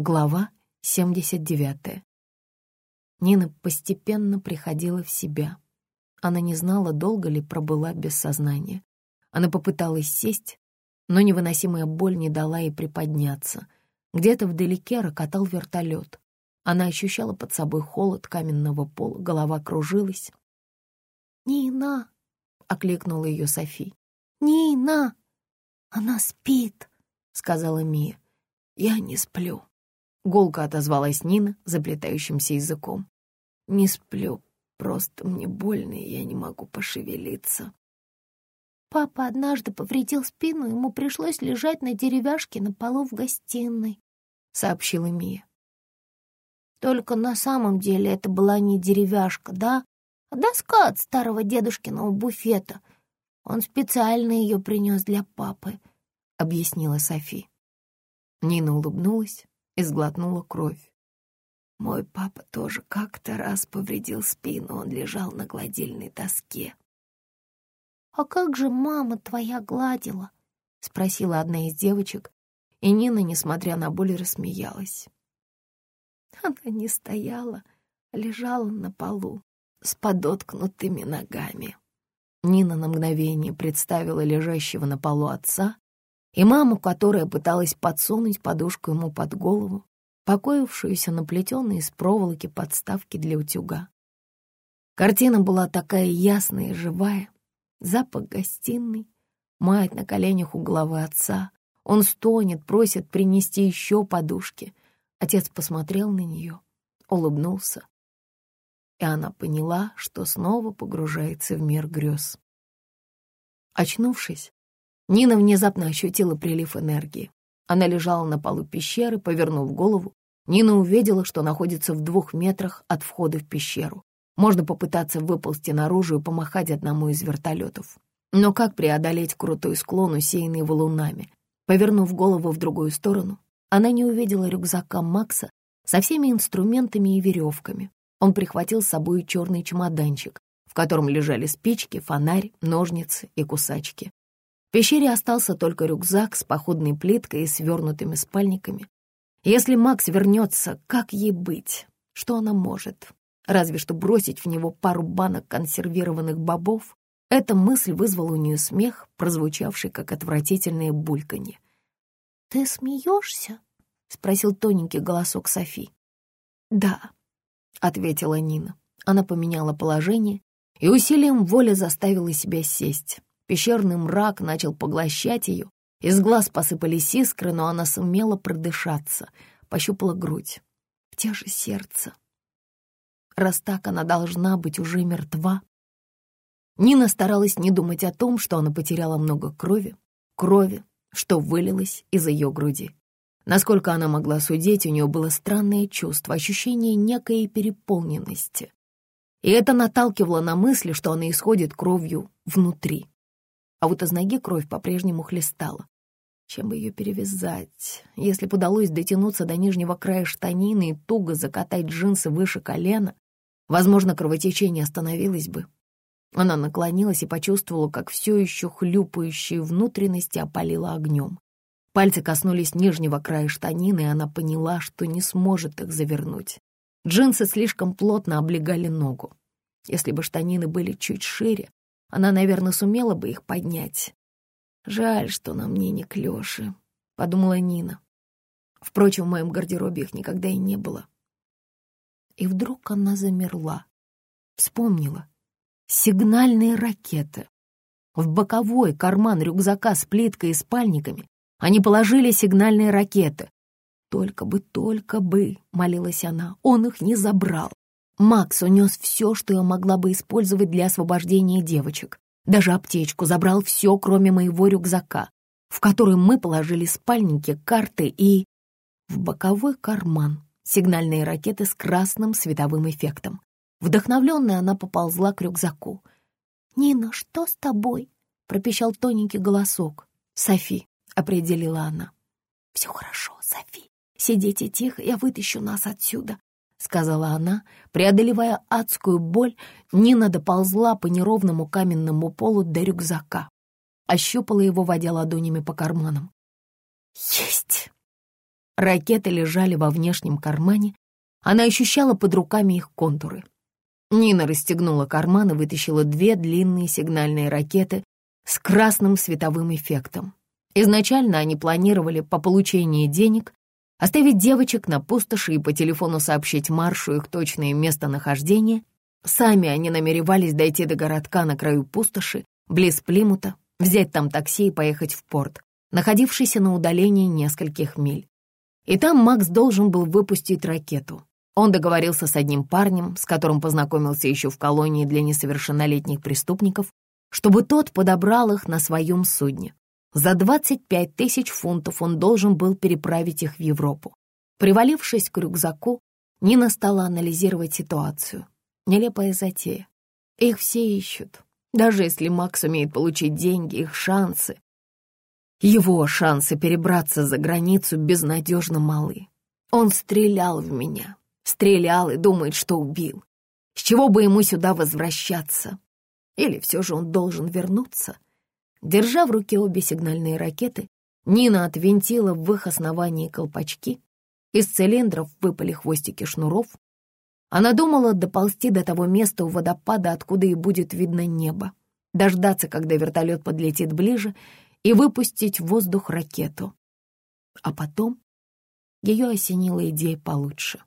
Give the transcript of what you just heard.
Глава 79. Нина постепенно приходила в себя. Она не знала, долго ли пробыла без сознания. Она попыталась сесть, но невыносимая боль не дала ей приподняться. Где-то вдалеке рокотал вертолет. Она ощущала под собой холод каменного пола, голова кружилась. «Нина!» — окликнула ее Софи. «Нина! Она спит!» — сказала Мия. «Я не сплю», Гулко отозвалась Нина заплетающимся языком. «Не сплю, просто мне больно, и я не могу пошевелиться». Папа однажды повредил спину, ему пришлось лежать на деревяшке на полу в гостиной, — сообщила Мия. Только на самом деле это была не деревяшка, да, а доска от старого дедушкиного буфета. Он специально ее принес для папы, — объяснила Софи. Нина улыбнулась, и сглотнула кровь. Мой папа тоже как-то раз повредил спину, он лежал на гладильной доске. «А как же мама твоя гладила?» — спросила одна из девочек, и Нина, несмотря на боль, рассмеялась. Она не стояла, лежала на полу с подоткнутыми ногами. Нина на мгновение представила лежащего на полу отца и маму, которая пыталась подсунуть подушку ему под голову, покоившуюся на плетеной из проволоки подставки для утюга. Картина была такая ясная и живая. Запах гостиной, мать на коленях у головы отца. Он стонет, просит принести еще подушки. Отец посмотрел на нее, улыбнулся, и она поняла, что снова погружается в мир грез. Очнувшись, Нина внезапно ощутила прилив энергии. Она лежала на полу пещеры, повернув голову. Нина увидела, что находится в двух метрах от входа в пещеру. Можно попытаться выползти наружу и помахать одному из вертолетов. Но как преодолеть крутой склон, усеянный валунами? Повернув голову в другую сторону, она не увидела рюкзака Макса со всеми инструментами и веревками. Он прихватил с собой черный чемоданчик, в котором лежали спички, фонарь, ножницы и кусачки. В пещере остался только рюкзак с походной плиткой и свернутыми спальниками. Если Макс вернется, как ей быть? Что она может? Разве что бросить в него пару банок консервированных бобов. Эта мысль вызвала у нее смех, прозвучавший как отвратительное бульканье. «Ты смеешься?» — спросил тоненький голосок Софи. «Да», — ответила Нина. Она поменяла положение и усилием воли заставила себя сесть. Пещерный мрак начал поглощать ее. Из глаз посыпались искры, но она сумела продышаться, пощупала грудь. Где же сердце? Раз так, она должна быть уже мертва. Нина старалась не думать о том, что она потеряла много крови, крови, что вылилось из ее груди. Насколько она могла судить, у нее было странное чувство, ощущение некой переполненности. И это наталкивало на мысли, что она исходит кровью внутри а вот из ноги кровь по-прежнему хлестала. Чем бы ее перевязать? Если бы удалось дотянуться до нижнего края штанины и туго закатать джинсы выше колена, возможно, кровотечение остановилось бы. Она наклонилась и почувствовала, как все еще хлюпающие внутренности опалило огнем. Пальцы коснулись нижнего края штанины, и она поняла, что не сможет их завернуть. Джинсы слишком плотно облегали ногу. Если бы штанины были чуть шире, она, наверное, сумела бы их поднять. Жаль, что на мне не клёши, — подумала Нина. Впрочем, в моем гардеробе их никогда и не было. И вдруг она замерла. Вспомнила. Сигнальные ракеты. В боковой карман рюкзака с плиткой и спальниками они положили сигнальные ракеты. «Только бы, только бы», — молилась она, — «он их не забрал». Макс унес все, что я могла бы использовать для освобождения девочек. Даже аптечку забрал все, кроме моего рюкзака, в который мы положили спальники, карты и... В боковой карман сигнальные ракеты с красным световым эффектом. Вдохновленная она поползла к рюкзаку. «Нина, что с тобой?» — пропищал тоненький голосок. «Софи», — определила она. «Все хорошо, Софи. Сидите тихо, я вытащу нас отсюда. — сказала она. Преодолевая адскую боль, Нина доползла по неровному каменному полу до рюкзака. Ощупала его, водя ладонями по карманам. «Есть!» Ракеты лежали во внешнем кармане, она ощущала под руками их контуры. Нина расстегнула карман и вытащила две длинные сигнальные ракеты с красным световым эффектом. Изначально они планировали по получении денег оставить девочек на пустоши и по телефону сообщить Маршу их точное местонахождение. Сами они намеревались дойти до городка на краю пустоши, близ Плимута, взять там такси и поехать в порт, находившийся на удалении нескольких миль. И там Макс должен был выпустить ракету. Он договорился с одним парнем, с которым познакомился еще в колонии для несовершеннолетних преступников, чтобы тот подобрал их на своем судне. За 25 тысяч фунтов он должен был переправить их в Европу. Привалившись к рюкзаку, Нина стала анализировать ситуацию. Нелепая затея. Их все ищут. Даже если Макс умеет получить деньги, их шансы. Его шансы перебраться за границу безнадежно малы. Он стрелял в меня, Стрелял и думает, что убил. С чего бы ему сюда возвращаться? Или все же он должен вернуться? Держа в руке обе сигнальные ракеты, Нина отвинтила в их основании колпачки. Из цилиндров выпали хвостики шнуров. Она думала доползти до того места у водопада, откуда и будет видно небо, дождаться, когда вертолет подлетит ближе, и выпустить в воздух ракету. А потом ее осенила идея получше.